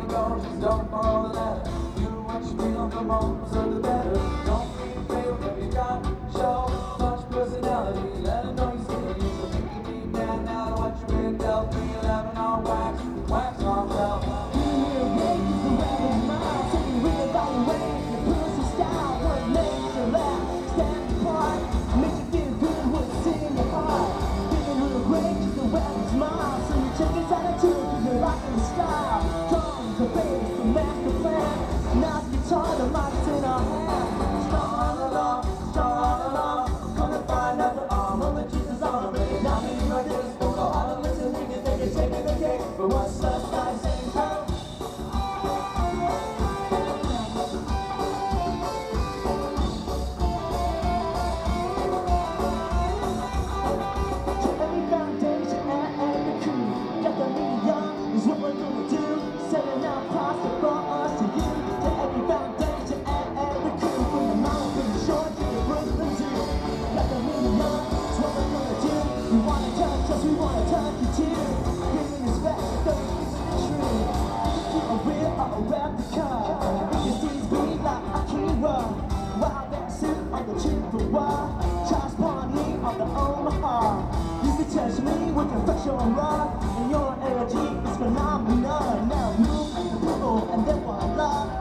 I go, don't fall in love. You watch me on the moon. Not the time you're and your energy is phenomenal. Now move, and that's why love.